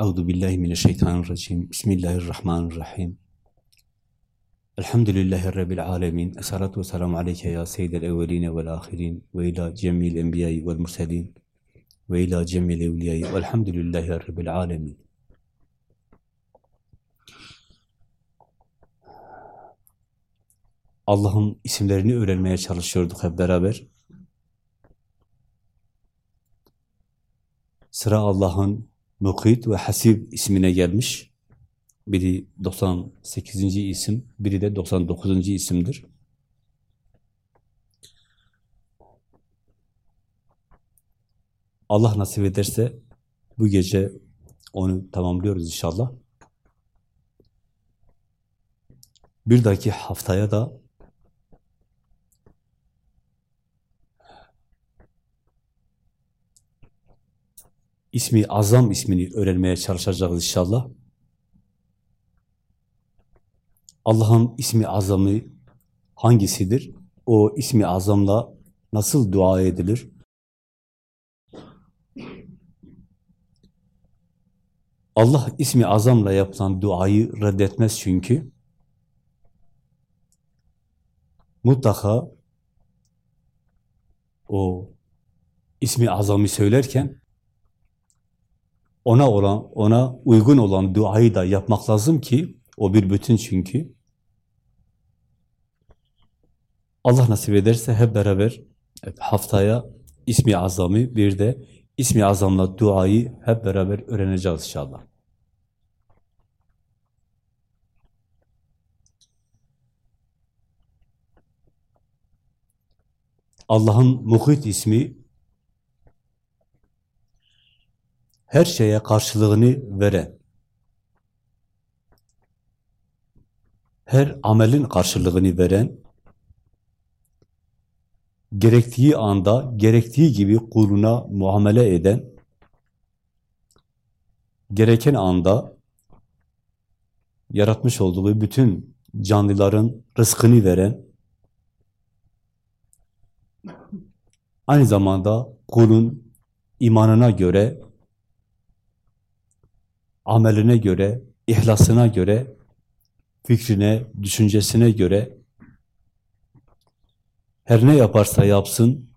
Euzu billahi mineşşeytanirracim. Bismillahirrahmanirrahim. Elhamdülillahi rabbil alamin. Essalatu vesselamu aleyke ya seyyidel evvelin ve'l ahirin ve ila cemil enbiya'i ve'l murselin ve ila cemil evliya'i ve'lhamdülillahi rabbil alamin. Allah'ın isimlerini öğrenmeye çalışıyorduk hep beraber. Sıra Allah'ın Mukit ve Hasib ismine gelmiş. Biri 98. isim, biri de 99. isimdir. Allah nasip ederse bu gece onu tamamlıyoruz inşallah. Bir dahaki haftaya da ismi azam ismini öğrenmeye çalışacağız inşallah. Allah'ın ismi azamı hangisidir? O ismi azamla nasıl dua edilir? Allah ismi azamla yapılan duayı reddetmez çünkü. Mutlaka o ismi azamı söylerken ona olan, ona uygun olan duayı da yapmak lazım ki o bir bütün çünkü. Allah nasip ederse hep beraber haftaya ismi azamı bir de ismi azamla duayı hep beraber öğreneceğiz inşallah. Allah'ın Muhit ismi her şeye karşılığını veren, her amelin karşılığını veren, gerektiği anda, gerektiği gibi kuluna muamele eden, gereken anda yaratmış olduğu bütün canlıların rızkını veren, aynı zamanda kulun imanına göre, ameline göre, ihlasına göre, fikrine, düşüncesine göre her ne yaparsa yapsın,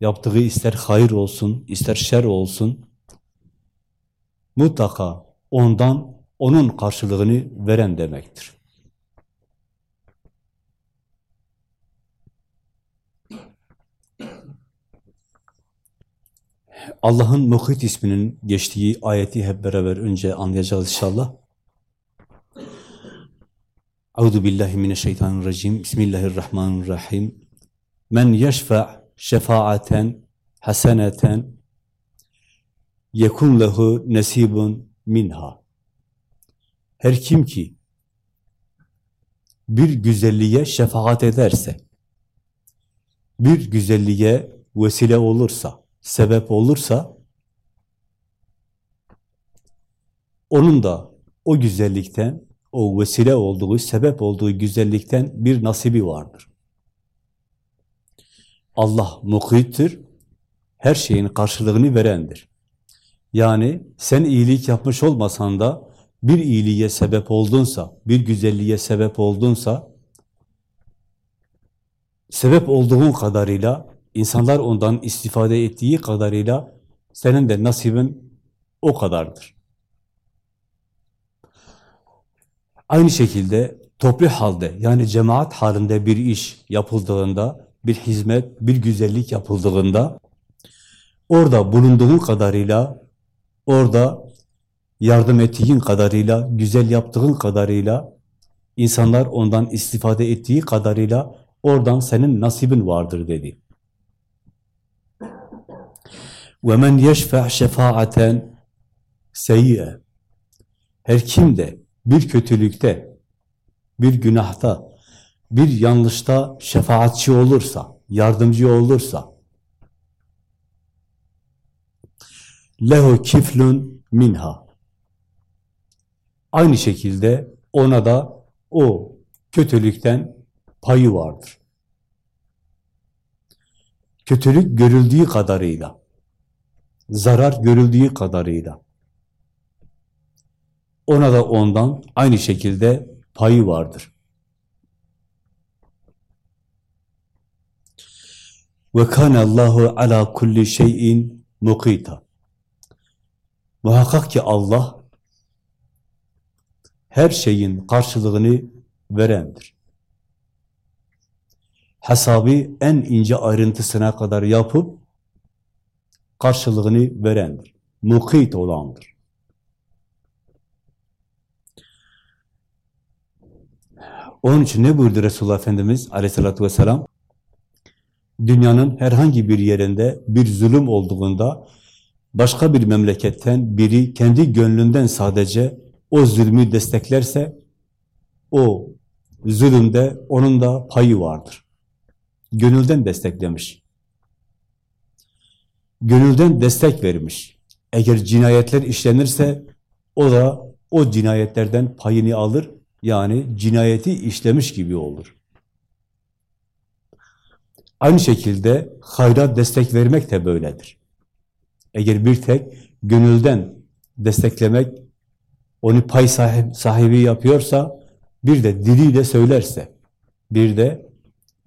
yaptığı ister hayır olsun, ister şer olsun, mutlaka ondan, onun karşılığını veren demektir. Allah'ın Muhit isminin geçtiği ayeti hep beraber önce anlayacağız inşallah. Euzu billahi mineşşeytanirracim. Bismillahirrahmanirrahim. Men yeşfa şefaaten haseneten yekun lehu nesibun minha. Her kim ki bir güzelliğe şefaat ederse, bir güzelliğe vesile olursa, sebep olursa, onun da o güzellikten, o vesile olduğu, sebep olduğu güzellikten bir nasibi vardır. Allah mukittir, her şeyin karşılığını verendir. Yani sen iyilik yapmış olmasan da bir iyiliğe sebep oldunsa, bir güzelliğe sebep oldunsa, sebep olduğun kadarıyla, insanlar ondan istifade ettiği kadarıyla senin de nasibin o kadardır. Aynı şekilde toplu halde yani cemaat halinde bir iş yapıldığında, bir hizmet, bir güzellik yapıldığında orada bulunduğun kadarıyla, orada yardım ettiğin kadarıyla, güzel yaptığın kadarıyla, insanlar ondan istifade ettiği kadarıyla oradan senin nasibin vardır dedi. وَمَنْ يَشْفَعْ شَفَاعَةً سَيِّئَ Her kim de bir kötülükte, bir günahta, bir yanlışta şefaatçi olursa, yardımcı olursa, lehu kiflun minha. Aynı şekilde ona da o kötülükten payı vardır. Kötülük görüldüğü kadarıyla, zarar görüldüğü kadarıyla, ona da ondan aynı şekilde payı vardır. Ve kana Allahu ala kulli şeyin mukita. Muhakkak ki Allah her şeyin karşılığını verendir. Hesabı en ince ayrıntısına kadar yapıp karşılığını verendir. Mukit olandır. Onun için ne buyurdu Resulullah Efendimiz aleyhissalatü vesselam? Dünyanın herhangi bir yerinde bir zulüm olduğunda başka bir memleketten biri kendi gönlünden sadece o zulmü desteklerse o zulümde onun da payı vardır. Gönülden desteklemiş. Gönülden destek vermiş. Eğer cinayetler işlenirse o da o cinayetlerden payını alır. Yani cinayeti işlemiş gibi olur. Aynı şekilde hayra destek vermek de böyledir. Eğer bir tek gönülden desteklemek onu pay sahibi yapıyorsa, bir de diliyle söylerse, bir de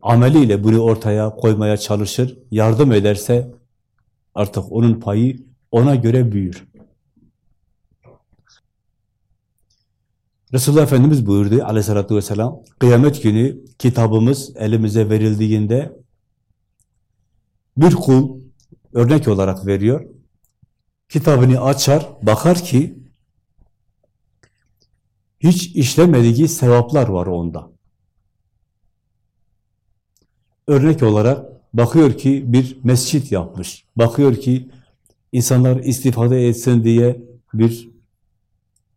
ameliyle bunu ortaya koymaya çalışır, yardım ederse artık onun payı ona göre büyür. Resulullah Efendimiz buyurdu aleyhissalatü vesselam, kıyamet günü kitabımız elimize verildiğinde bir kul örnek olarak veriyor, kitabını açar, bakar ki hiç işlemediği sevaplar var onda. Örnek olarak bakıyor ki bir mescit yapmış. Bakıyor ki insanlar istifade etsin diye bir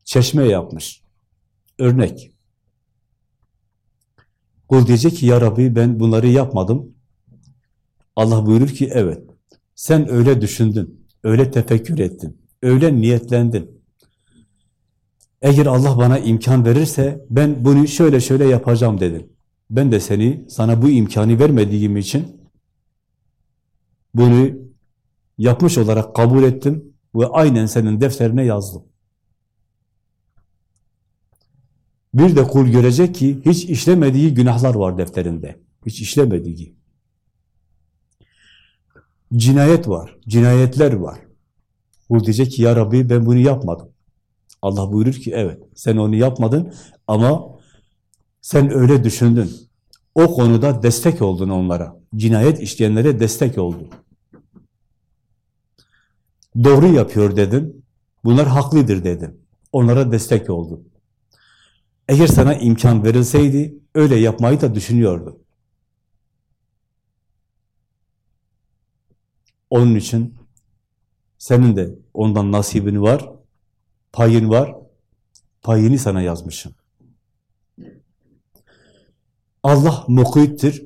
çeşme yapmış. Örnek. Kul diyecek ki ya Rabbi ben bunları yapmadım. Allah buyurur ki evet. Sen öyle düşündün, öyle tefekkür ettin, öyle niyetlendin. Eğer Allah bana imkan verirse ben bunu şöyle şöyle yapacağım dedim. Ben de seni sana bu imkanı vermediğim için bunu yapmış olarak kabul ettim ve aynen senin defterine yazdım. Bir de kul görecek ki hiç işlemediği günahlar var defterinde. Hiç işlemediği. Cinayet var, cinayetler var. Kul diyecek ki ya Rabbi ben bunu yapmadım. Allah buyurur ki evet sen onu yapmadın ama sen öyle düşündün. O konuda destek oldun onlara. Cinayet işleyenlere destek oldun. Doğru yapıyor dedin. Bunlar haklıdır dedin. Onlara destek oldun. Eğer sana imkan verilseydi öyle yapmayı da düşünüyordu. Onun için senin de ondan nasibini var payın var, payını sana yazmışım. Allah mukittir.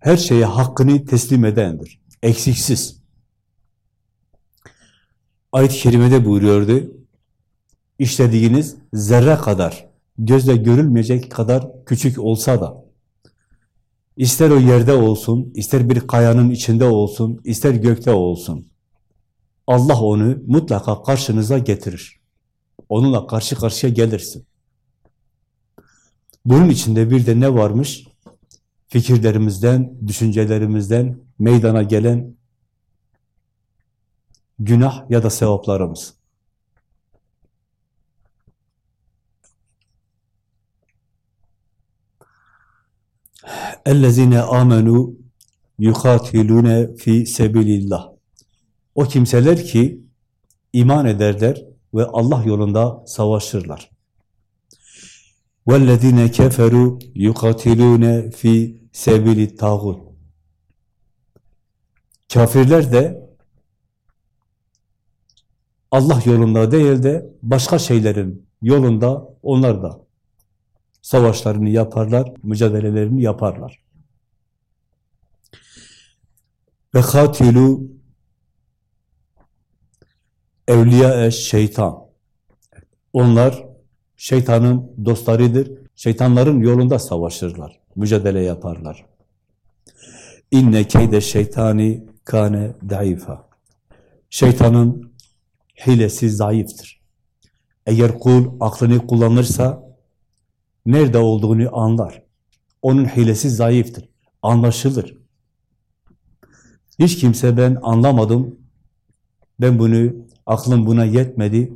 Her şeye hakkını teslim edendir. Eksiksiz. Ayet-i Kerime'de buyuruyordu. İşlediğiniz zerre kadar, gözle görülmeyecek kadar küçük olsa da İster o yerde olsun, ister bir kayanın içinde olsun, ister gökte olsun. Allah onu mutlaka karşınıza getirir. Onunla karşı karşıya gelirsin. Bunun içinde bir de ne varmış? Fikirlerimizden, düşüncelerimizden meydana gelen günah ya da sevaplarımız. اَلَّذ۪ينَ آمَنُوا يُخَاتِلُونَ fi sebilillah. O kimseler ki iman ederler ve Allah yolunda savaşırlar. وَالَّذ۪ينَ كَفَرُوا يُقَاتِلُونَ fi sebili tağut. Kafirler de Allah yolunda değil de başka şeylerin yolunda onlar da Savaşlarını yaparlar, mücadelelerini yaparlar. Ve katilu evliya şeytan. Onlar şeytanın dostlarıdır. Şeytanların yolunda savaşırlar, mücadele yaparlar. İnne keyde şeytani kane daifa. Şeytanın hilesi zayıftır. Eğer kul aklını kullanırsa nerede olduğunu anlar. Onun hilesi zayıftır. Anlaşılır. Hiç kimse ben anlamadım, ben bunu, aklım buna yetmedi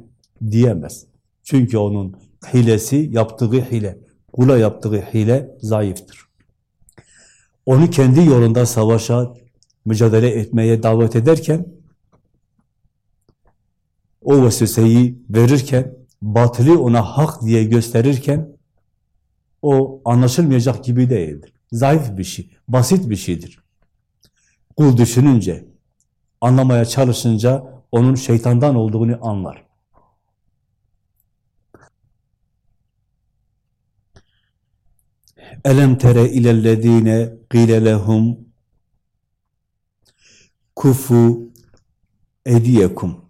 diyemez. Çünkü onun hilesi, yaptığı hile, kula yaptığı hile zayıftır. Onu kendi yolunda savaşa, mücadele etmeye davet ederken, o vesveseyi verirken, batılı ona hak diye gösterirken, o anlaşılmayacak gibi değildir. Zayıf bir şey, basit bir şeydir. Kul düşününce, anlamaya çalışınca onun şeytandan olduğunu anlar. Elem tere ilellezine qile lehum kufu ediyekum.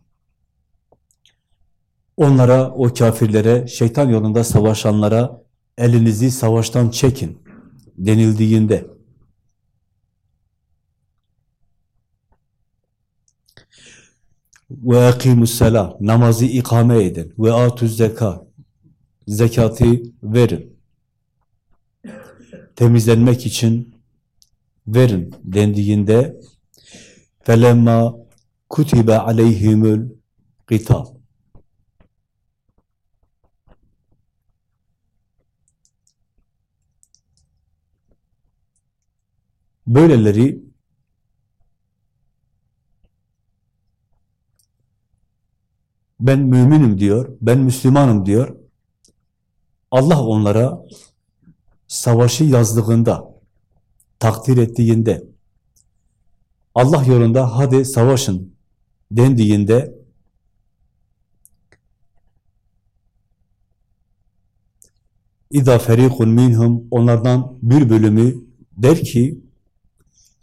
Onlara, o kafirlere, şeytan yolunda savaşanlara elinizi savaştan çekin denildiğinde. Ve akimus selam namazı ikame edin. Ve atuz zeka zekatı verin temizlenmek için verin dendiğinde felemma kutibe aleyhimul qital böyleleri ben müminim diyor, ben Müslümanım diyor. Allah onlara savaşı yazdığında, takdir ettiğinde, Allah yolunda hadi savaşın dendiğinde İza ferikun minhum onlardan bir bölümü der ki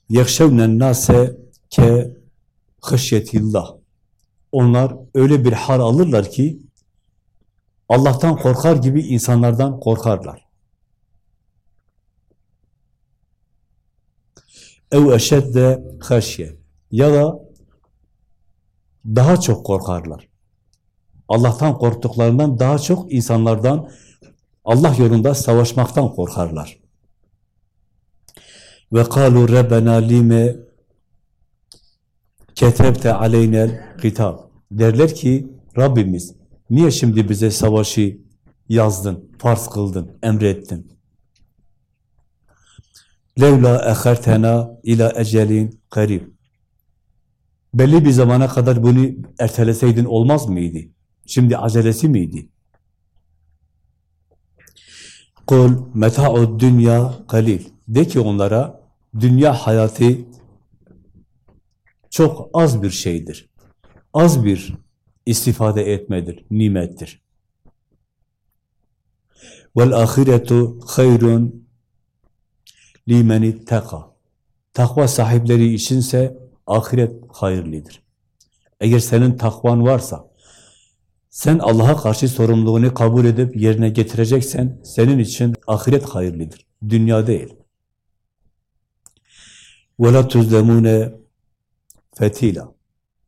yekşevnen nase ke hışyetillah onlar öyle bir hal alırlar ki Allah'tan korkar gibi insanlardan korkarlar. Ev eşedde haşye ya da daha çok korkarlar. Allah'tan korktuklarından daha çok insanlardan Allah yolunda savaşmaktan korkarlar. Ve kalu rabbena lime ketebte aleynel kitab. Derler ki Rabbimiz niye şimdi bize savaşı yazdın, farz kıldın, emrettin? Levla ehertena ila ecelin karib. Belli bir zamana kadar bunu erteleseydin olmaz mıydı? Şimdi acelesi miydi? Kul meta'ud dünya kalil. De ki onlara dünya hayatı çok az bir şeydir. Az bir istifade etmedir, nimettir. Vel ahiretu hayrun limeni teka. Takva sahipleri içinse ahiret hayırlıdır. Eğer senin takvan varsa, sen Allah'a karşı sorumluluğunu kabul edip yerine getireceksen, senin için ahiret hayırlıdır. Dünya değil. وَلَا تُزْلَمُونَ fetila.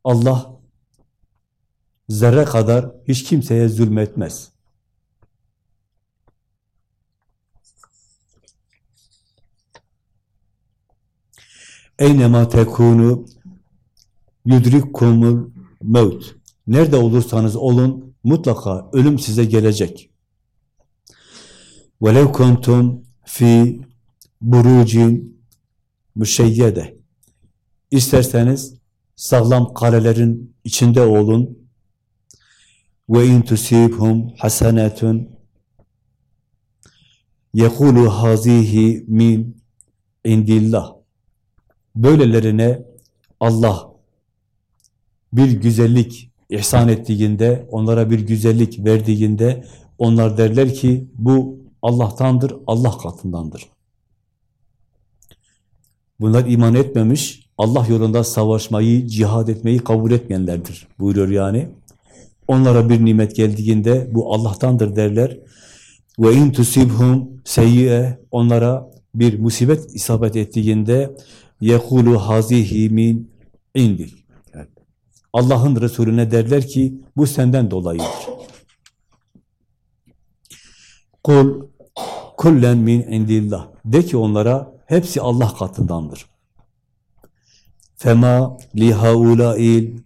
Allah zerre kadar hiç kimseye zulmetmez. Eynema tekunu yudrikkumul mevt. Nerede olursanız olun mutlaka ölüm size gelecek. Velev kuntum fi burucin müşeyyede. İsterseniz sağlam kalelerin içinde olun. Ve in tusibhum hasenetun yekulu hazihi min indillah. Böylelerine Allah bir güzellik ihsan ettiğinde, onlara bir güzellik verdiğinde onlar derler ki bu Allah'tandır, Allah katındandır. Bunlar iman etmemiş, Allah yolunda savaşmayı, cihad etmeyi kabul etmeyenlerdir buyuruyor yani. Onlara bir nimet geldiğinde bu Allah'tandır derler. Ve in tusibhum seyyi'e onlara bir musibet isabet ettiğinde yekulu hazihi min indik. Allah'ın Resulüne derler ki bu senden dolayıdır. Kul kullen min indillah. De ki onlara hepsi Allah katındandır. Fema li haulail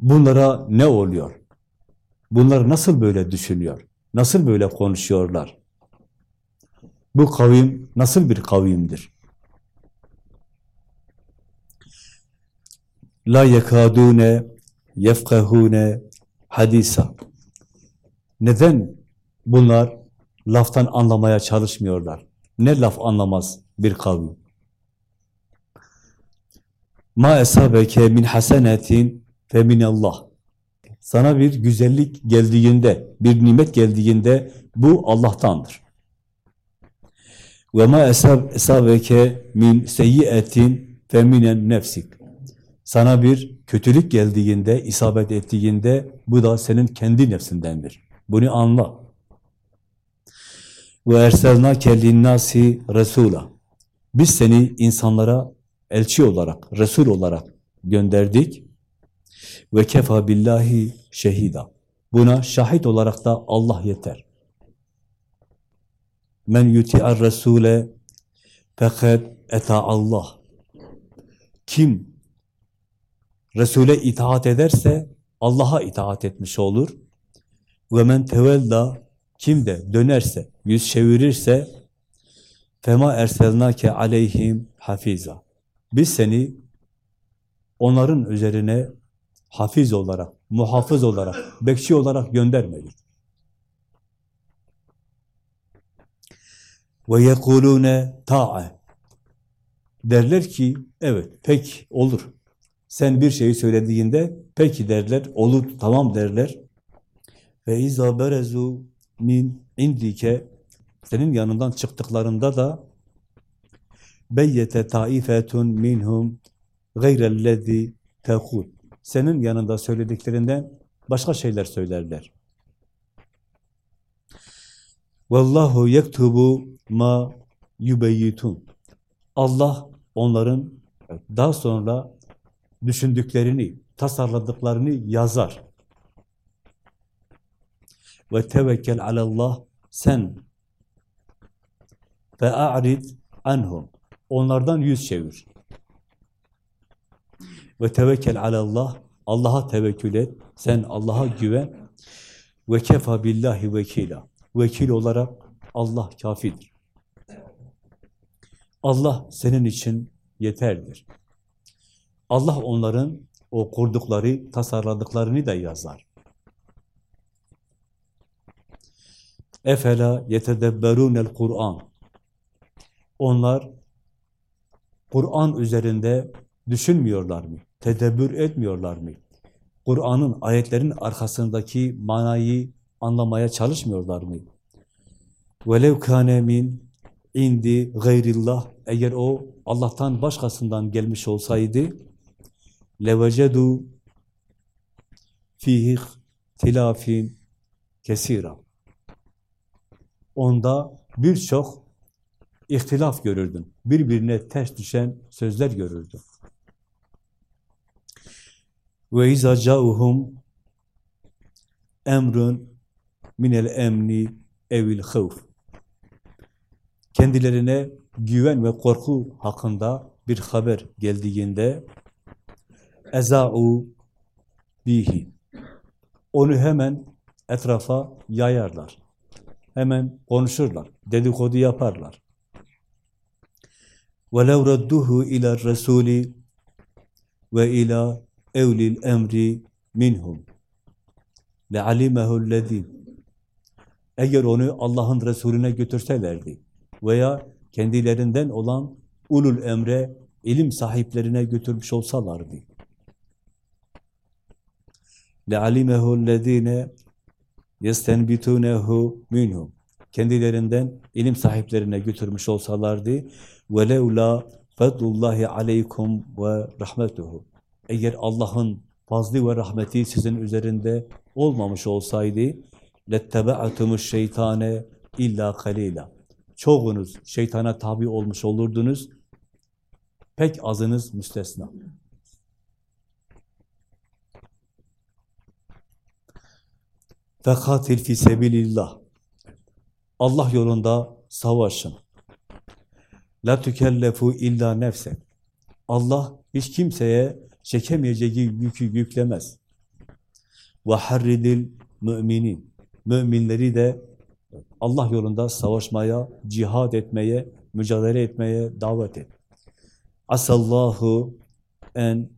Bunlara ne oluyor? Bunlar nasıl böyle düşünüyor? Nasıl böyle konuşuyorlar? Bu kavim nasıl bir kavimdir? La yekadune yefkahune hadisa. Neden bunlar laftan anlamaya çalışmıyorlar? Ne laf anlamaz bir kavim? Ma esabeke min hasenetin fe minallah. Sana bir güzellik geldiğinde, bir nimet geldiğinde bu Allah'tandır. Ve ma esabeke min seyyiyetin fe minen nefsik. Sana bir kötülük geldiğinde, isabet ettiğinde bu da senin kendi nefsindendir. Bunu anla. Ve erselnake linnâsi resûlâ. Biz seni insanlara elçi olarak, Resul olarak gönderdik. Ve kefa billahi şehida. Buna şahit olarak da Allah yeter. Men yuti'ar resule fekad eta Allah. Kim Resul'e itaat ederse Allah'a itaat etmiş olur. Ve men tevella kim de dönerse, yüz çevirirse fema erselnake aleyhim hafiza. Biz seni onların üzerine hafiz olarak, muhafız olarak, bekçi olarak göndermedik. Ve yekulune ta'a. Derler ki, evet, pek olur. Sen bir şeyi söylediğinde, peki derler, olur, tamam derler. Ve izâ berezu min indike, senin yanından çıktıklarında da beyyete taifetun minhum gayrellezi tekul. Senin yanında söylediklerinden başka şeyler söylerler. Vallahu yektubu ma yubeyyitun. Allah onların daha sonra düşündüklerini, tasarladıklarını yazar. Ve tevekkel alallah sen ve a'rid anhum. Onlardan yüz çevir. Ve tevekkel alallah. Allah'a tevekkül et. Sen Allah'a güven. Ve kefa billahi vekila. Vekil olarak Allah kafidir. Allah senin için yeterdir. Allah onların o kurdukları, tasarladıklarını da yazar. Efela yetedebberunel Kur'an. Onlar Kur'an üzerinde düşünmüyorlar mı? Tedebbür etmiyorlar mı? Kur'an'ın ayetlerin arkasındaki manayı anlamaya çalışmıyorlar mı? وَلَوْ كَانَ مِنْ indi gayrillah eğer o Allah'tan başkasından gelmiş olsaydı levecedu fihi tilafin kesira onda birçok ihtilaf görürdün. Birbirine ters düşen sözler görürdün. Ve izâ câuhum emrun minel emni evil havf. Kendilerine güven ve korku hakkında bir haber geldiğinde eza'u bihi. Onu hemen etrafa yayarlar. Hemen konuşurlar. Dedikodu yaparlar. وَلَوْ رَدُّهُ اِلَى الرَّسُولِ وَاِلَى اَوْلِ الْاَمْرِ minhum. لَعَلِمَهُ الَّذ۪ينَ Eğer onu Allah'ın Resulüne götürselerdi veya kendilerinden olan ulul emre, ilim sahiplerine götürmüş olsalardı. لَعَلِمَهُ الَّذ۪ينَ يَسْتَنْبِتُونَهُ minhum. Kendilerinden ilim sahiplerine götürmüş olsalardı وَلَوْلَا فَضْلُ اللّٰهِ عَلَيْكُمْ وَرَحْمَتُهُ eğer Allah'ın fazlı ve rahmeti sizin üzerinde olmamış olsaydı lettebe'atumuş şeytane illa kalila. Çoğunuz şeytana tabi olmuş olurdunuz. Pek azınız müstesna. Fekatil fi sebilillah. Allah yolunda savaşın. La tükellefu illa nefse. Allah hiç kimseye çekemeyeceği yükü yüklemez. Harridil müminin. Müminleri de Allah yolunda savaşmaya, cihad etmeye, mücadele etmeye davet et. Asallahu en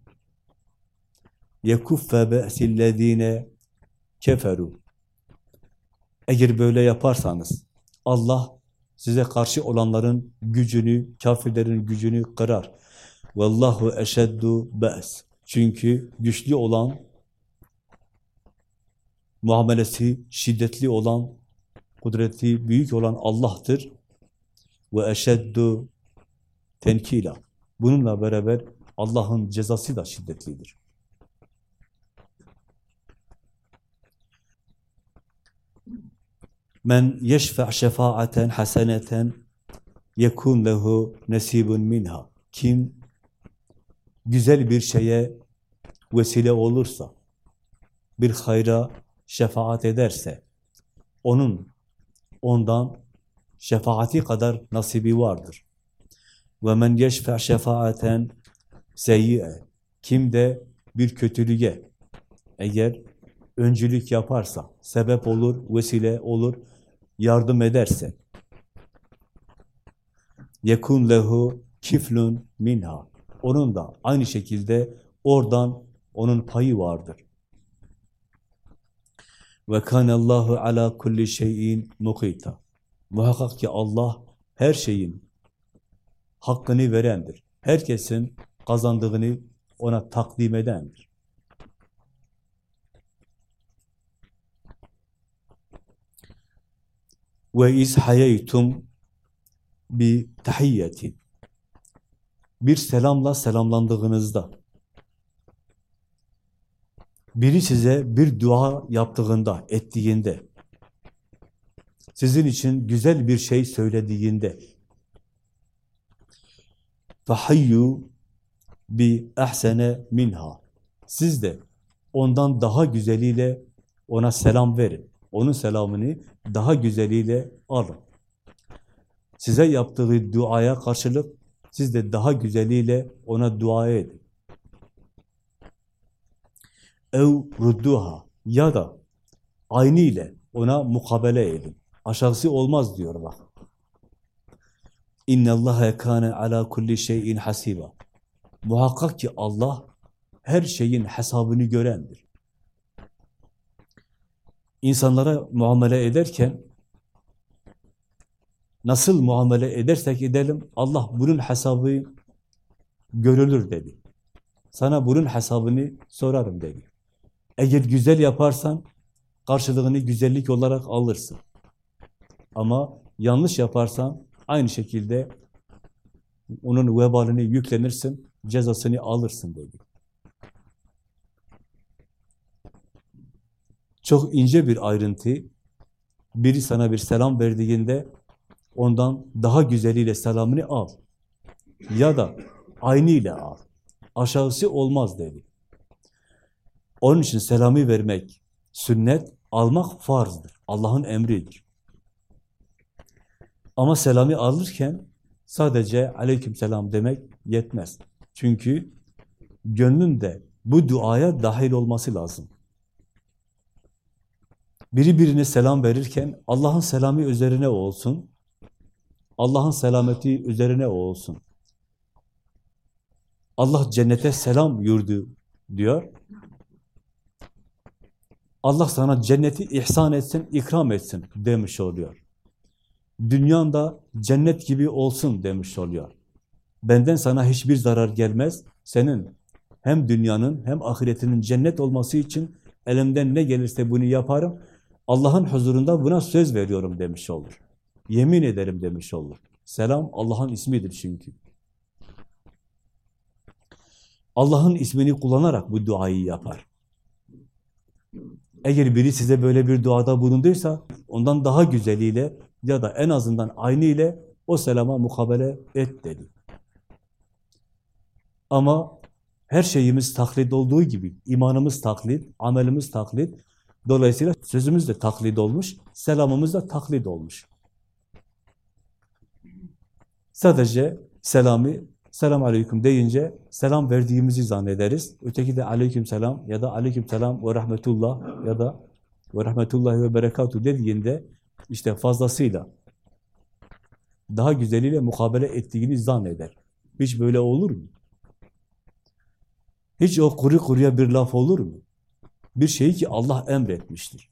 yekuffe be'sillezine keferu. Eğer böyle yaparsanız Allah size karşı olanların gücünü, kafirlerin gücünü kırar. Vallahu eşeddu be's. Çünkü güçlü olan, muamelesi şiddetli olan, kudreti büyük olan Allah'tır. Ve eşeddu tenkila. Bununla beraber Allah'ın cezası da şiddetlidir. Men yeşfe' şefaaten haseneten yekun lehu nesibun minha. Kim güzel bir şeye vesile olursa, bir hayra şefaat ederse, onun ondan şefaati kadar nasibi vardır. Men yeşfe' şefaaten seyyi'e. Kim de bir kötülüğe eğer öncülük yaparsa, sebep olur, vesile olur, yardım ederse yekun lehu kiflun minha. Onun da aynı şekilde oradan onun payı vardır. Ve kanallahu ala kulli şeyin mukita. Muhakkak ki Allah her şeyin hakkını verendir. Herkesin kazandığını ona takdim edendir. Ve iz hayeytum bi tahiyyetin bir selamla selamlandığınızda, biri size bir dua yaptığında, ettiğinde, sizin için güzel bir şey söylediğinde, fahayyu bi ahsene minha. Siz de ondan daha güzeliyle ona selam verin. Onun selamını daha güzeliyle alın. Size yaptığı duaya karşılık siz de daha güzeliyle ona dua edin. Ev rudduha ya da aynı ile ona mukabele edin. Aşağısı olmaz diyor bak. İnne Allaha kana ala kulli şeyin hasiba. Muhakkak ki Allah her şeyin hesabını görendir. İnsanlara muamele ederken nasıl muamele edersek edelim Allah bunun hesabı görülür dedi. Sana bunun hesabını sorarım dedi. Eğer güzel yaparsan karşılığını güzellik olarak alırsın. Ama yanlış yaparsan aynı şekilde onun vebalini yüklenirsin, cezasını alırsın dedi. Çok ince bir ayrıntı. Biri sana bir selam verdiğinde ondan daha güzeliyle selamını al. Ya da aynı ile al. Aşağısı olmaz dedi. Onun için selamı vermek sünnet, almak farzdır. Allah'ın emridir. Ama selamı alırken sadece aleyküm selam demek yetmez. Çünkü gönlün de bu duaya dahil olması lazım. Biri birine selam verirken Allah'ın selamı üzerine olsun. Allah'ın selameti üzerine olsun. Allah cennete selam yurdu diyor. Allah sana cenneti ihsan etsin, ikram etsin demiş oluyor. Dünyanda cennet gibi olsun demiş oluyor. Benden sana hiçbir zarar gelmez. Senin hem dünyanın hem ahiretinin cennet olması için elimden ne gelirse bunu yaparım. Allah'ın huzurunda buna söz veriyorum demiş olur. Yemin ederim demiş olur. Selam Allah'ın ismidir çünkü. Allah'ın ismini kullanarak bu duayı yapar. Eğer biri size böyle bir duada bulunduysa, ondan daha güzeliyle ya da en azından aynı ile o selama mukabele et dedi. Ama her şeyimiz taklit olduğu gibi, imanımız taklit, amelimiz taklit, dolayısıyla sözümüz de taklit olmuş, selamımız da taklit olmuş. Sadece selamı, selam aleyküm deyince selam verdiğimizi zannederiz. Öteki de aleyküm selam ya da aleyküm selam ve rahmetullah ya da ve rahmetullahi ve berekatuhu dediğinde işte fazlasıyla daha güzeliyle mukabele ettiğini zanneder. Hiç böyle olur mu? Hiç o kuru kuruya bir laf olur mu? Bir şeyi ki Allah emretmiştir.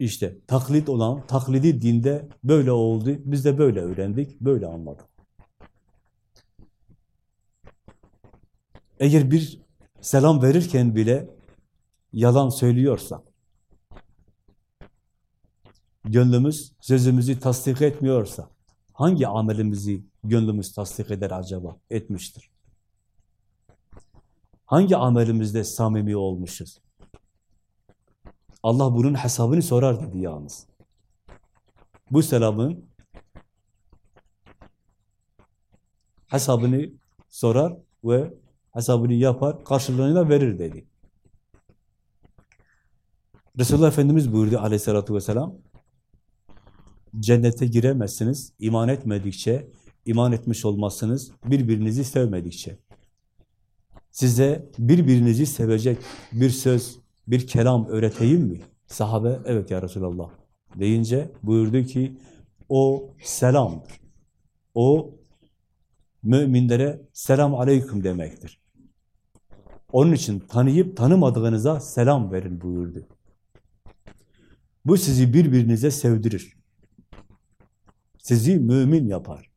İşte taklit olan, taklidi dinde böyle oldu. Biz de böyle öğrendik, böyle anladık. Eğer bir selam verirken bile yalan söylüyorsak, gönlümüz sözümüzü tasdik etmiyorsa, hangi amelimizi gönlümüz tasdik eder acaba? Etmiştir. Hangi amelimizde samimi olmuşuz? Allah bunun hesabını sorar dedi yalnız. Bu selamın hesabını sorar ve hesabını yapar, karşılığını verir dedi. Resulullah Efendimiz buyurdu aleyhissalatü vesselam, cennete giremezsiniz iman etmedikçe, iman etmiş olmazsınız birbirinizi sevmedikçe. Size birbirinizi sevecek bir söz, bir kelam öğreteyim mi? Sahabe, evet ya Resulallah deyince buyurdu ki, o selamdır. O müminlere selam aleyküm demektir. Onun için tanıyıp tanımadığınıza selam verin buyurdu. Bu sizi birbirinize sevdirir. Sizi mümin yapar.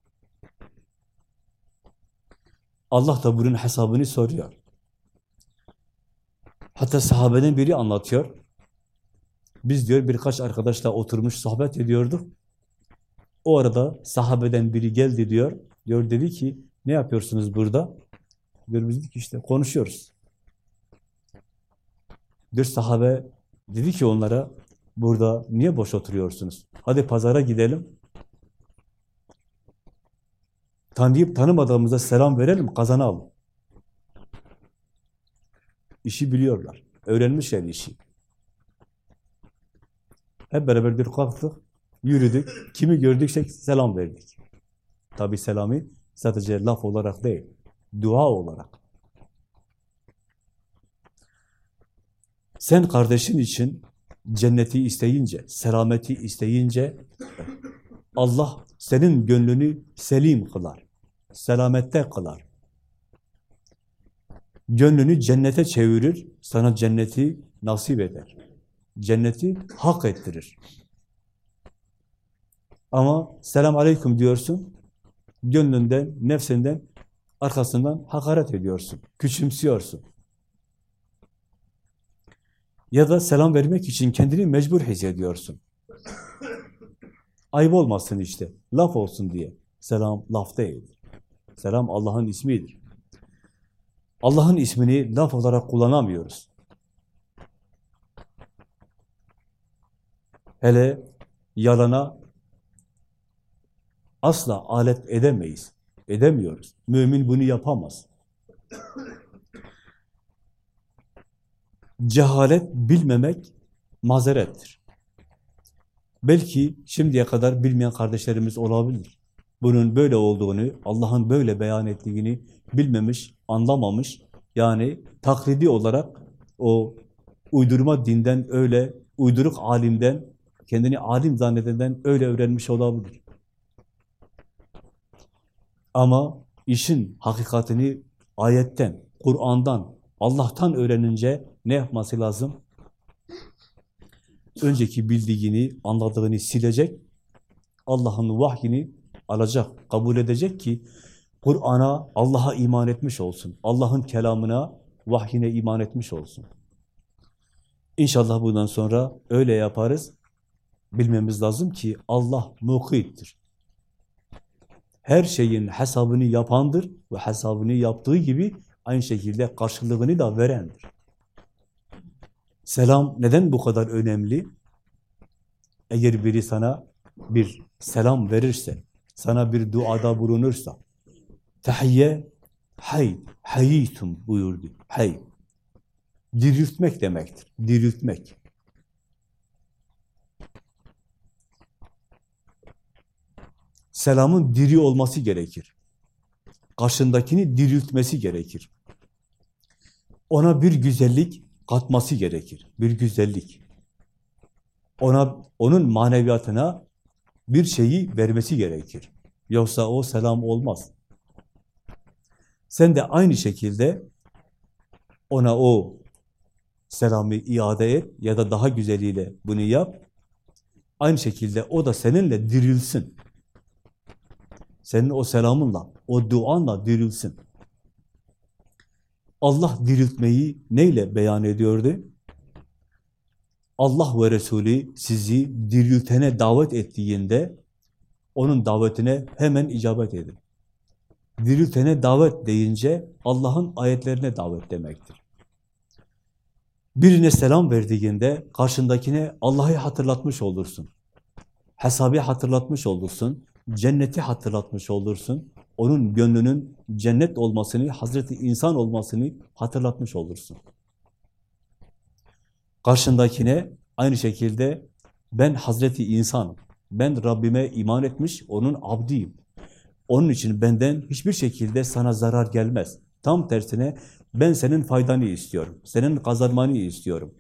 Allah da bunun hesabını soruyor. Hatta sahabeden biri anlatıyor. Biz diyor birkaç arkadaşla oturmuş sohbet ediyorduk. O arada sahabeden biri geldi diyor. Diyor dedi ki ne yapıyorsunuz burada? Diyor biz dedik işte konuşuyoruz. Bir sahabe dedi ki onlara burada niye boş oturuyorsunuz? Hadi pazara gidelim. Tanıyıp tanımadığımıza selam verelim, kazanalım. İşi biliyorlar. Öğrenmişler işi. Hep beraber bir kalktık, yürüdük. Kimi gördükse selam verdik. Tabi selamı sadece laf olarak değil, dua olarak. Sen kardeşin için cenneti isteyince, selameti isteyince Allah senin gönlünü selim kılar, selamette kılar. Gönlünü cennete çevirir, sana cenneti nasip eder. Cenneti hak ettirir. Ama selam aleyküm diyorsun, gönlünden, nefsinden, arkasından hakaret ediyorsun, küçümsüyorsun. Ya da selam vermek için kendini mecbur hissediyorsun. Ayıp olmasın işte, laf olsun diye. Selam laf değildir. Selam Allah'ın ismidir. Allah'ın ismini laf olarak kullanamıyoruz. Hele yalana asla alet edemeyiz. Edemiyoruz. Mümin bunu yapamaz. Cehalet bilmemek mazerettir. Belki şimdiye kadar bilmeyen kardeşlerimiz olabilir. Bunun böyle olduğunu, Allah'ın böyle beyan ettiğini bilmemiş, anlamamış. Yani taklidi olarak o uydurma dinden öyle, uyduruk alimden, kendini alim zannedenden öyle öğrenmiş olabilir. Ama işin hakikatini ayetten, Kur'an'dan, Allah'tan öğrenince ne yapması lazım? Önceki bildiğini, anladığını silecek, Allah'ın vahyini alacak, kabul edecek ki Kur'an'a, Allah'a iman etmiş olsun. Allah'ın kelamına, vahyine iman etmiş olsun. İnşallah bundan sonra öyle yaparız. Bilmemiz lazım ki Allah mukittir. Her şeyin hesabını yapandır ve hesabını yaptığı gibi aynı şekilde karşılığını da verendir. Selam neden bu kadar önemli? Eğer biri sana bir selam verirse, sana bir duada bulunursa, tahiyye, hay, hayitum buyurdu. Hay. Diriltmek demektir. Diriltmek. Selamın diri olması gerekir. Karşındakini diriltmesi gerekir. Ona bir güzellik katması gerekir. Bir güzellik. Ona onun maneviyatına bir şeyi vermesi gerekir. Yoksa o selam olmaz. Sen de aynı şekilde ona o selamı iade et ya da daha güzeliyle bunu yap. Aynı şekilde o da seninle dirilsin. Senin o selamınla, o duanla dirilsin. Allah diriltmeyi neyle beyan ediyordu? Allah ve Resulü sizi diriltene davet ettiğinde onun davetine hemen icabet edin. Diriltene davet deyince Allah'ın ayetlerine davet demektir. Birine selam verdiğinde karşındakine Allah'ı hatırlatmış olursun. Hesabı hatırlatmış olursun. Cenneti hatırlatmış olursun. Onun gönlünün cennet olmasını, Hazreti insan olmasını hatırlatmış olursun. Karşındakine aynı şekilde ben Hazreti insanım. Ben Rabbime iman etmiş, onun abdiyim. Onun için benden hiçbir şekilde sana zarar gelmez. Tam tersine ben senin faydanı istiyorum. Senin kazanmanı istiyorum.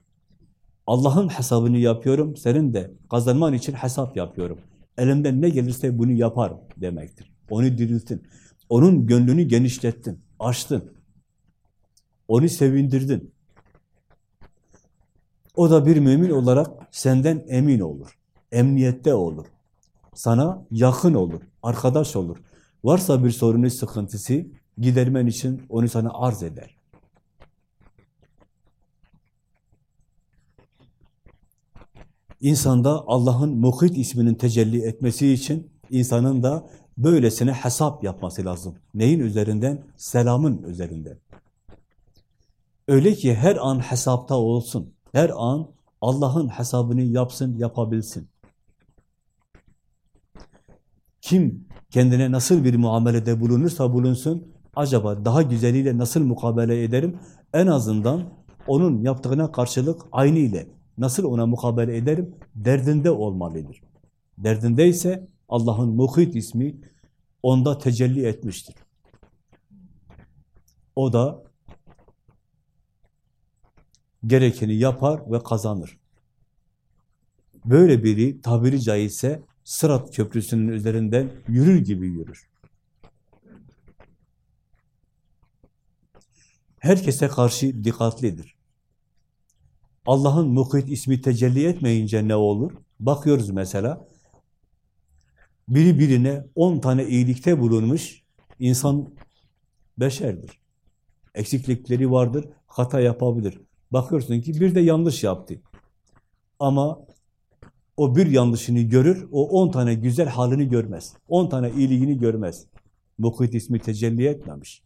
Allah'ın hesabını yapıyorum, senin de kazanman için hesap yapıyorum. Elimden ne gelirse bunu yaparım demektir. Onu diriltin. Onun gönlünü genişlettin, açtın. Onu sevindirdin. O da bir mümin olarak senden emin olur. Emniyette olur. Sana yakın olur, arkadaş olur. Varsa bir sorunu, sıkıntısı gidermen için onu sana arz eder. İnsanda Allah'ın Muhit isminin tecelli etmesi için insanın da böylesine hesap yapması lazım. Neyin üzerinden? Selamın üzerinden. Öyle ki her an hesapta olsun. Her an Allah'ın hesabını yapsın, yapabilsin. Kim kendine nasıl bir muamelede bulunursa bulunsun, acaba daha güzeliyle nasıl mukabele ederim? En azından onun yaptığına karşılık aynı ile nasıl ona mukabele ederim? Derdinde olmalıdır. Derdindeyse Allah'ın Muhit ismi onda tecelli etmiştir. O da gerekeni yapar ve kazanır. Böyle biri tabiri caizse Sırat Köprüsü'nün üzerinden yürür gibi yürür. Herkese karşı dikkatlidir. Allah'ın Mukit ismi tecelli etmeyince ne olur? Bakıyoruz mesela, biri birine on tane iyilikte bulunmuş, insan beşerdir. Eksiklikleri vardır, hata yapabilir. Bakıyorsun ki bir de yanlış yaptı. Ama o bir yanlışını görür, o on tane güzel halini görmez. On tane iyiliğini görmez. Mukit ismi tecelli etmemiş.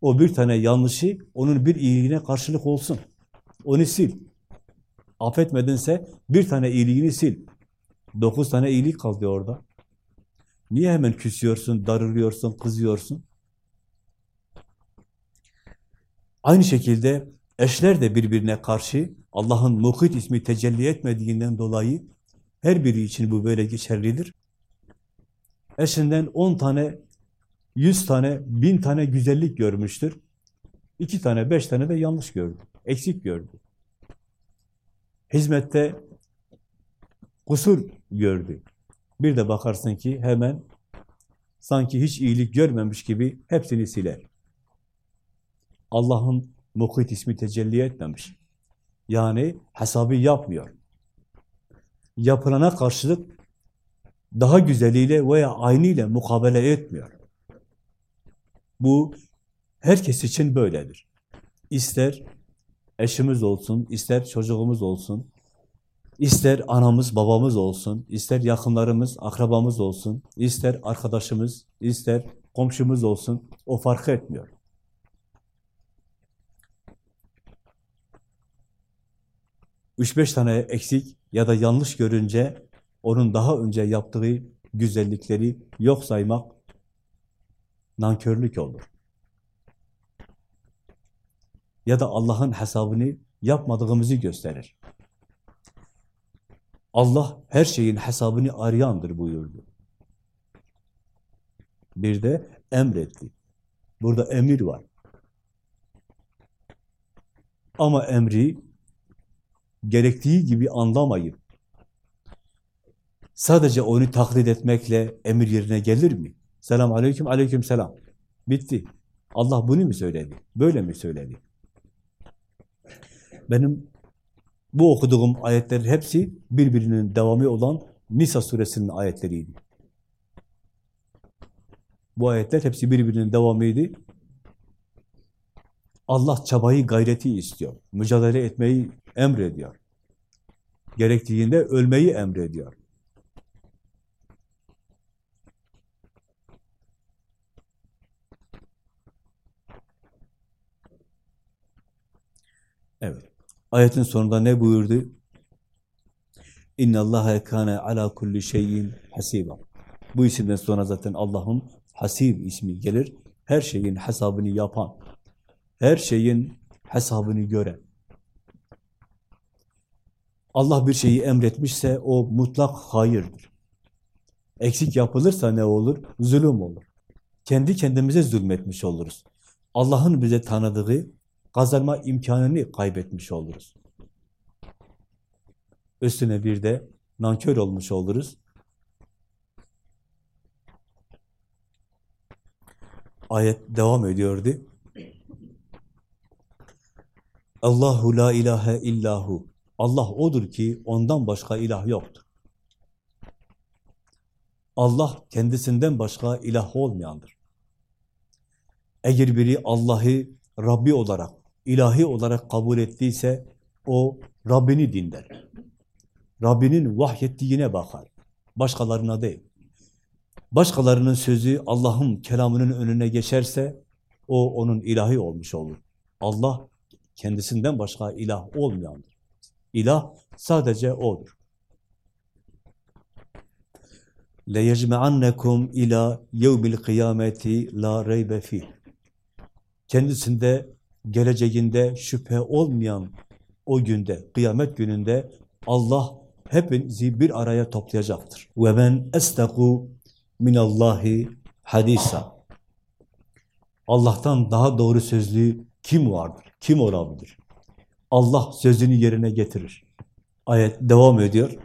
O bir tane yanlışı onun bir iyiliğine karşılık olsun. Onu sil. Affetmedinse bir tane iyiliğini sil. Dokuz tane iyilik kaldı orada. Niye hemen küsüyorsun, darılıyorsun, kızıyorsun? Aynı şekilde eşler de birbirine karşı Allah'ın Mukit ismi tecelli etmediğinden dolayı her biri için bu böyle geçerlidir. Eşinden on tane, yüz tane, bin tane güzellik görmüştür. İki tane, beş tane de yanlış gördü. Eksik gördü. Hizmette kusur gördü. Bir de bakarsın ki hemen sanki hiç iyilik görmemiş gibi hepsini siler. Allah'ın Mukit ismi tecelli etmemiş. Yani hesabı yapmıyor. Yapılana karşılık daha güzeliyle veya aynıyla mukabele etmiyor. Bu herkes için böyledir. İster eşimiz olsun, ister çocuğumuz olsun, ister anamız, babamız olsun, ister yakınlarımız, akrabamız olsun, ister arkadaşımız, ister komşumuz olsun, o fark etmiyor. 3-5 tane eksik ya da yanlış görünce onun daha önce yaptığı güzellikleri yok saymak nankörlük olur. Ya da Allah'ın hesabını yapmadığımızı gösterir. Allah her şeyin hesabını arayandır buyurdu. Bir de emretti. Burada emir var. Ama emri gerektiği gibi anlamayıp sadece onu taklit etmekle emir yerine gelir mi? Selam aleyküm, aleyküm selam. Bitti. Allah bunu mu söyledi? Böyle mi söyledi? Benim bu okuduğum ayetlerin hepsi birbirinin devamı olan Nisa suresinin ayetleriydi. Bu ayetler hepsi birbirinin devamıydı. Allah çabayı, gayreti istiyor. Mücadele etmeyi emrediyor. Gerektiğinde ölmeyi emrediyor. Evet. Ayetin sonunda ne buyurdu? İnna Allaha kana ala kulli şeyin hasiba. Bu isimden sonra zaten Allah'ın hasib ismi gelir. Her şeyin hesabını yapan, her şeyin hesabını gören. Allah bir şeyi emretmişse o mutlak hayırdır. Eksik yapılırsa ne olur? Zulüm olur. Kendi kendimize zulmetmiş oluruz. Allah'ın bize tanıdığı kazanma imkanını kaybetmiş oluruz. Üstüne bir de nankör olmuş oluruz. Ayet devam ediyordu. Allahu la ilahe illahu. Allah odur ki ondan başka ilah yoktur. Allah kendisinden başka ilah olmayandır. Eğer biri Allah'ı Rabbi olarak, ilahi olarak kabul ettiyse o Rabbini dinler. Rabbinin vahyettiğine bakar. Başkalarına değil. Başkalarının sözü Allah'ın kelamının önüne geçerse o onun ilahi olmuş olur. Allah kendisinden başka ilah olmayandır. İlah sadece O'dur. لَيَجْمَعَنَّكُمْ ila يَوْمِ الْقِيَامَةِ لَا رَيْبَ فِيهِ Kendisinde, geleceğinde şüphe olmayan o günde, kıyamet gününde Allah hepinizi bir araya toplayacaktır. وَمَنْ اَسْتَقُوا مِنَ اللّٰهِ hadisa. Allah'tan daha doğru sözlü kim vardır? Kim olabilir? Allah sözünü yerine getirir. Ayet devam ediyor.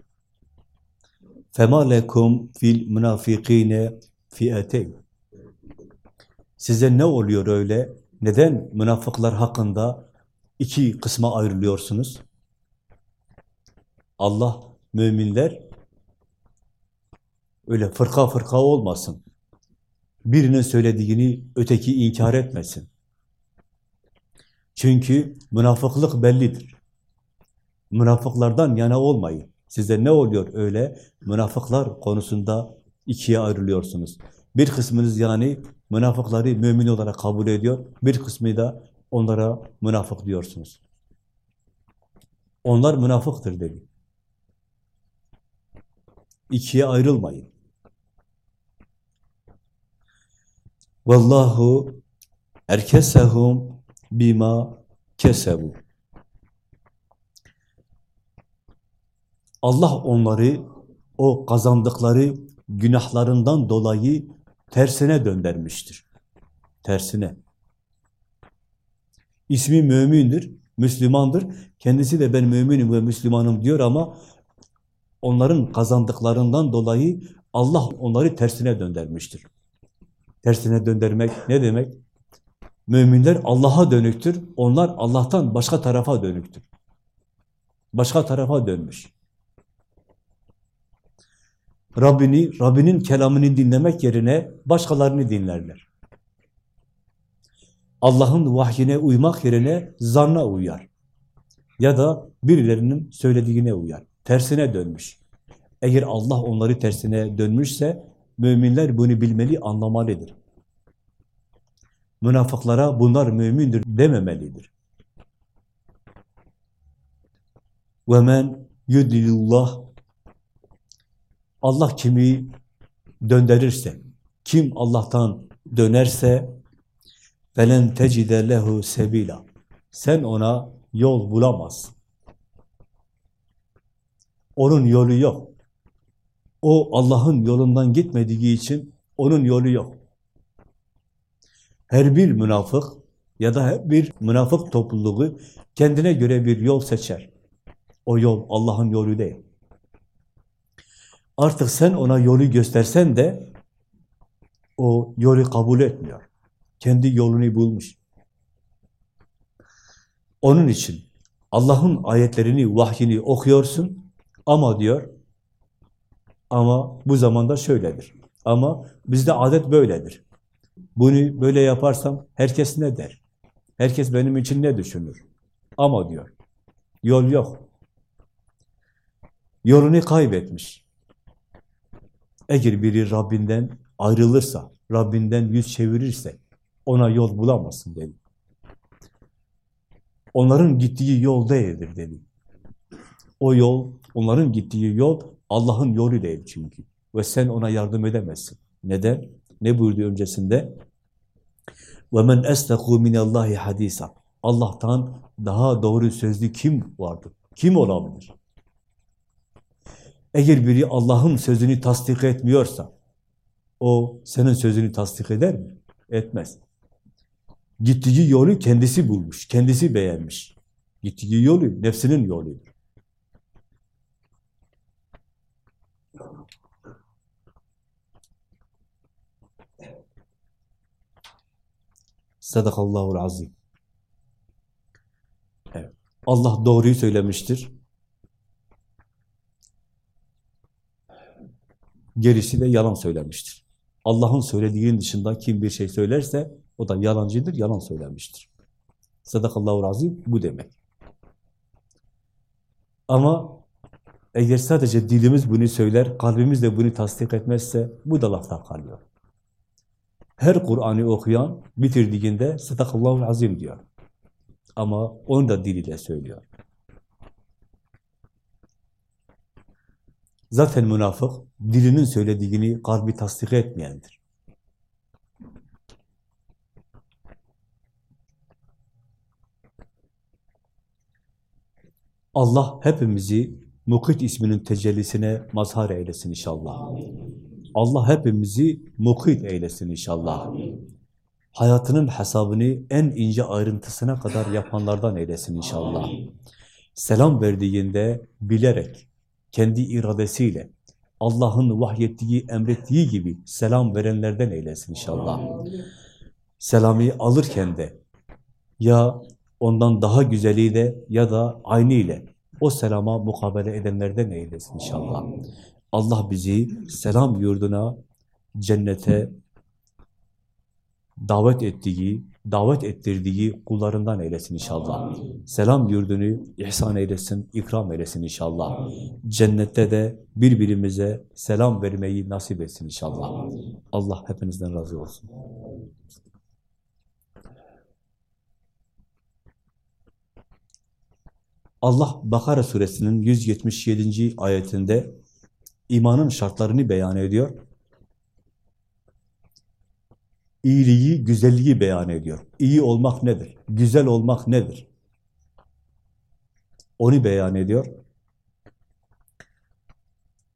فَمَا لَكُمْ فِي الْمُنَافِقِينَ فِيَتَيْنِ Size ne oluyor öyle? Neden münafıklar hakkında iki kısma ayrılıyorsunuz? Allah, müminler öyle fırka fırka olmasın. Birinin söylediğini öteki inkar etmesin. Çünkü münafıklık bellidir. Münafıklardan yana olmayın. Size ne oluyor öyle? Münafıklar konusunda ikiye ayrılıyorsunuz. Bir kısmınız yani münafıkları mümin olarak kabul ediyor. Bir kısmı da onlara münafık diyorsunuz. Onlar münafıktır dedi. İkiye ayrılmayın. Vallahu erkesehum bima kesebu. Allah onları o kazandıkları günahlarından dolayı tersine döndürmüştür. Tersine. İsmi mümindir, Müslümandır. Kendisi de ben müminim ve Müslümanım diyor ama onların kazandıklarından dolayı Allah onları tersine döndürmüştür. Tersine döndürmek ne demek? Müminler Allah'a dönüktür. Onlar Allah'tan başka tarafa dönüktür. Başka tarafa dönmüş. Rabbini, Rabbinin kelamını dinlemek yerine başkalarını dinlerler. Allah'ın vahyine uymak yerine zanna uyar. Ya da birilerinin söylediğine uyar. Tersine dönmüş. Eğer Allah onları tersine dönmüşse, müminler bunu bilmeli, anlamalıdır. Münafıklara bunlar mümindir dememelidir. وَمَنْ يُدْلِلُllّٰهِ Allah kimi döndürürse, kim Allah'tan dönerse فَلَنْ تَجِدَ لَهُ سَب۪يلًا Sen ona yol bulamazsın. Onun yolu yok. O Allah'ın yolundan gitmediği için onun yolu yok. Her bir münafık ya da her bir münafık topluluğu kendine göre bir yol seçer. O yol Allah'ın yolu değil. Artık sen ona yolu göstersen de o yolu kabul etmiyor. Kendi yolunu bulmuş. Onun için Allah'ın ayetlerini, vahyini okuyorsun ama diyor, ama bu zamanda şöyledir. Ama bizde adet böyledir. Bunu böyle yaparsam herkes ne der? Herkes benim için ne düşünür? Ama diyor, yol yok. Yolunu kaybetmiş. Eğer biri Rabbinden ayrılırsa, Rabbinden yüz çevirirse ona yol bulamazsın dedi. Onların gittiği yol değildir dedi. O yol, onların gittiği yol Allah'ın yolu değil çünkü. Ve sen ona yardım edemezsin. Neden? Ne buyurdu öncesinde? وَمَنْ اَسْتَقُوا مِنَ اللّٰهِ حَد۪يسًا Allah'tan daha doğru sözlü kim vardır? Kim olabilir? Eğer biri Allah'ın sözünü tasdik etmiyorsa, o senin sözünü tasdik eder mi? Etmez. Gittiği yolu kendisi bulmuş, kendisi beğenmiş. Gittiği yolu nefsinin yoludur. Sadakallahul azim. Allah doğruyu söylemiştir. Gerisi de yalan söylemiştir. Allah'ın söylediğinin dışında kim bir şey söylerse o da yalancıdır, yalan söylemiştir. Sadakallahu azim bu demek. Ama eğer sadece dilimiz bunu söyler, kalbimiz de bunu tasdik etmezse bu da lafta kalıyor. Her Kur'an'ı okuyan bitirdiğinde sadakallahu azim diyor. Ama onu da diliyle söylüyor. Zaten münafık dilinin söylediğini kalbi tasdik etmeyendir. Allah hepimizi Mukit isminin tecellisine mazhar eylesin inşallah. Allah hepimizi Mukit eylesin inşallah. Hayatının hesabını en ince ayrıntısına kadar yapanlardan eylesin inşallah. Selam verdiğinde bilerek, kendi iradesiyle, Allah'ın vahyettiği, emrettiği gibi selam verenlerden eylesin inşallah. Selamı alırken de ya ondan daha güzeliyle ya da aynı ile o selama mukabele edenlerden eylesin inşallah. Allah bizi selam yurduna, cennete davet ettiği, davet ettirdiği kullarından eylesin inşallah. Selam yurdunu ihsan eylesin, ikram eylesin inşallah. Cennette de birbirimize selam vermeyi nasip etsin inşallah. Allah hepinizden razı olsun. Allah Bakara suresinin 177. ayetinde imanın şartlarını beyan ediyor. İyiliği, güzelliği beyan ediyor. İyi olmak nedir? Güzel olmak nedir? Onu beyan ediyor.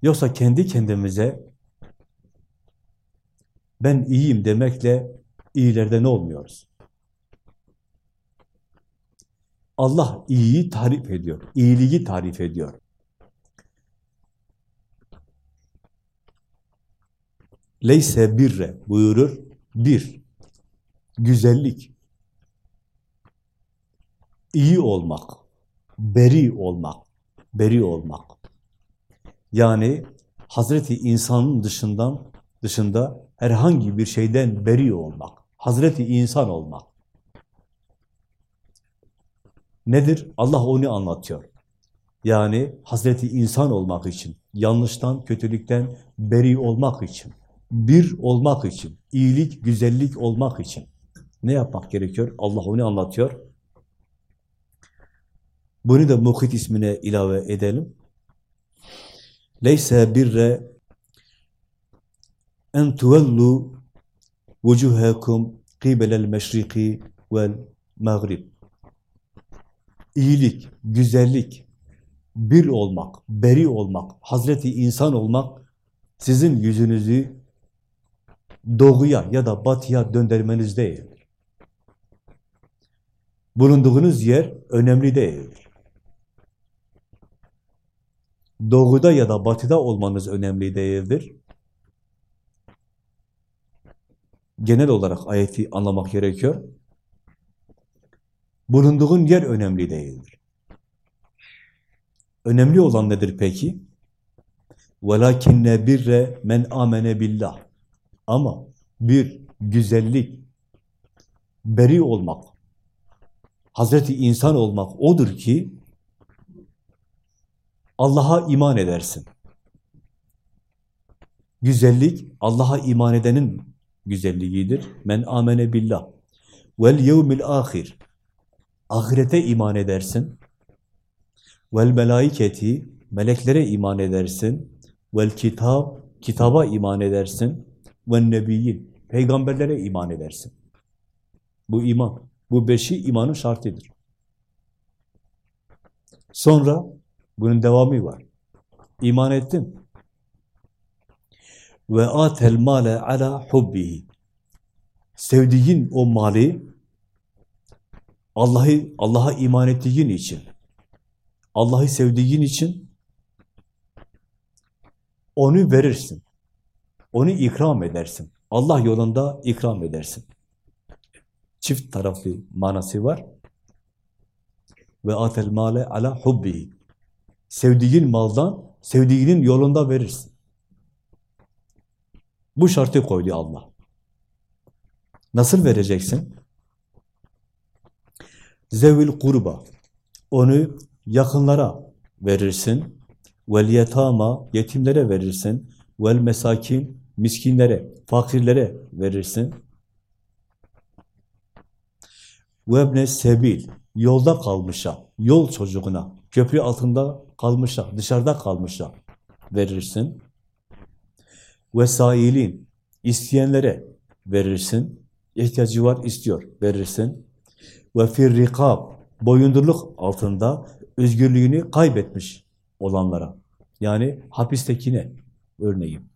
Yoksa kendi kendimize ben iyiyim demekle iyilerde ne olmuyoruz? Allah iyiyi tarif ediyor, iyiliği tarif ediyor. Leyse birre buyurur, bir, güzellik, iyi olmak, beri olmak, beri olmak. Yani Hazreti insanın dışından dışında herhangi bir şeyden beri olmak, Hazreti insan olmak. Nedir? Allah onu anlatıyor. Yani Hazreti insan olmak için, yanlıştan, kötülükten beri olmak için, bir olmak için, iyilik, güzellik olmak için ne yapmak gerekiyor? Allah onu anlatıyor. Bunu da muhit ismine ilave edelim. Leyse birre en tuvellu vucuhekum kibelel meşriki vel mağrib. İyilik, güzellik, bir olmak, beri olmak, Hazreti insan olmak sizin yüzünüzü doğuya ya da batıya döndürmeniz değildir. Bulunduğunuz yer önemli değildir. Doğuda ya da batıda olmanız önemli değildir. Genel olarak ayeti anlamak gerekiyor. Bulunduğun yer önemli değildir. Önemli olan nedir peki? وَلَكِنَّ birre men amene billah. ama bir güzellik, beri olmak, Hazreti insan olmak odur ki Allah'a iman edersin. Güzellik Allah'a iman edenin güzelliğidir. Men amene billah vel yevmil ahir. Ahirete iman edersin. Vel melaiketi meleklere iman edersin. Vel kitab kitaba iman edersin. Ve nebiyyin peygamberlere iman edersin. Bu iman. Bu beşi imanın şartıdır. Sonra bunun devamı var. İman ettim. Ve atel male ala hubbihi. Sevdiğin o mali Allah'ı Allah'a iman ettiğin için Allah'ı sevdiğin için onu verirsin. Onu ikram edersin. Allah yolunda ikram edersin. Çift taraflı manası var. Ve atel male ala hubbihi. Sevdiğin maldan, sevdiğinin yolunda verirsin. Bu şartı koydu Allah. Nasıl vereceksin? Zevil kurba. Onu yakınlara verirsin. Vel yetama, yetimlere verirsin. Vel mesakin, miskinlere, fakirlere verirsin. Vebne sebil, yolda kalmışa, yol çocuğuna, köprü altında kalmışa, dışarıda kalmışa verirsin. Vesailin, isteyenlere verirsin. İhtiyacı var, istiyor, verirsin. Ve firrikab, boyundurluk altında özgürlüğünü kaybetmiş olanlara. Yani hapistekine örneğin.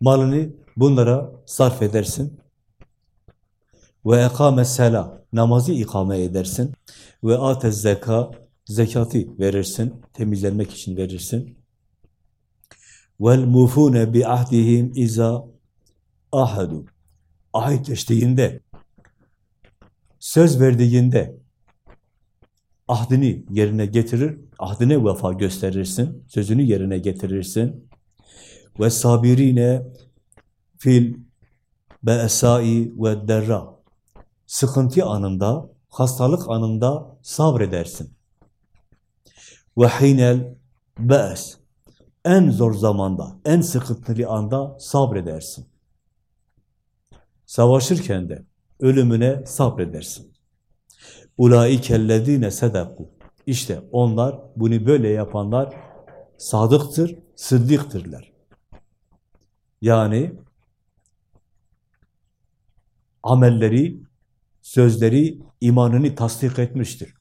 Malını bunlara sarf edersin. Ve ekame sela, namazı ikame edersin. Ve atez zeka, zekatı verirsin, temizlenmek için verirsin. Vel mufune bi ahdihim iza ahadu. Ahitleştiğinde, söz verdiğinde ahdini yerine getirir, ahdine vefa gösterirsin, sözünü yerine getirirsin. Ve sabirine fil be'esai ve derra. Sıkıntı anında, hastalık anında sabredersin. Ve hinel be's. En zor zamanda, en sıkıntılı anda sabredersin. Savaşırken de ölümüne sabredersin. Ulaikellezine sedaku. İşte onlar, bunu böyle yapanlar sadıktır, sıddıktırlar. Yani amelleri, sözleri, imanını tasdik etmiştir.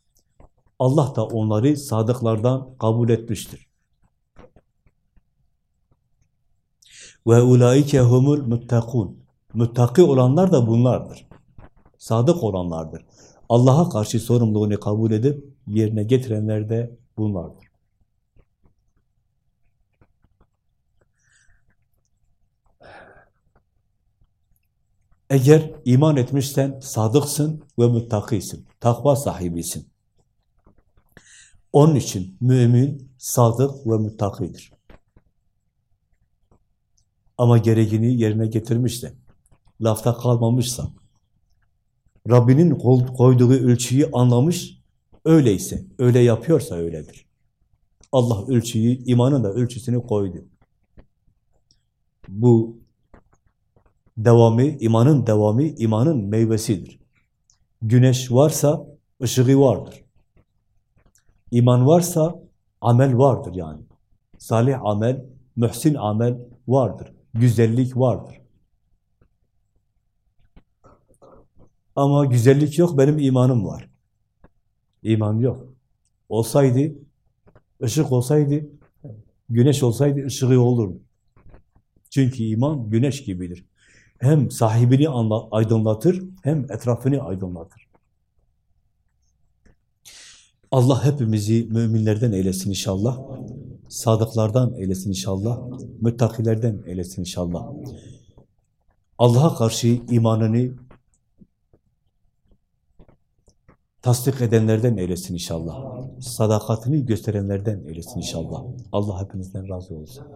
Allah da onları sadıklardan kabul etmiştir. Ve ulaike humul muttakun. Muttaki olanlar da bunlardır. Sadık olanlardır. Allah'a karşı sorumluluğunu kabul edip yerine getirenler de bunlardır. Eğer iman etmişsen sadıksın ve muttakisin, takva sahibisin. Onun için mümin, sadık ve muttakidir. Ama gereğini yerine getirmişse, lafta kalmamışsa, Rabbinin koyduğu ölçüyü anlamış, öyleyse, öyle yapıyorsa öyledir. Allah ölçüyü, imanın da ölçüsünü koydu. Bu devamı, imanın devamı, imanın meyvesidir. Güneş varsa ışığı vardır. İman varsa amel vardır yani. Salih amel, mühsin amel vardır. Güzellik vardır. Ama güzellik yok, benim imanım var. İman yok. Olsaydı, ışık olsaydı, güneş olsaydı ışığı olurdu. Çünkü iman güneş gibidir. Hem sahibini aydınlatır, hem etrafını aydınlatır. Allah hepimizi müminlerden eylesin inşallah. Sadıklardan eylesin inşallah. Müttakilerden eylesin inşallah. Allah'a karşı imanını tasdik edenlerden eylesin inşallah. Sadakatini gösterenlerden eylesin inşallah. Allah hepinizden razı olsun.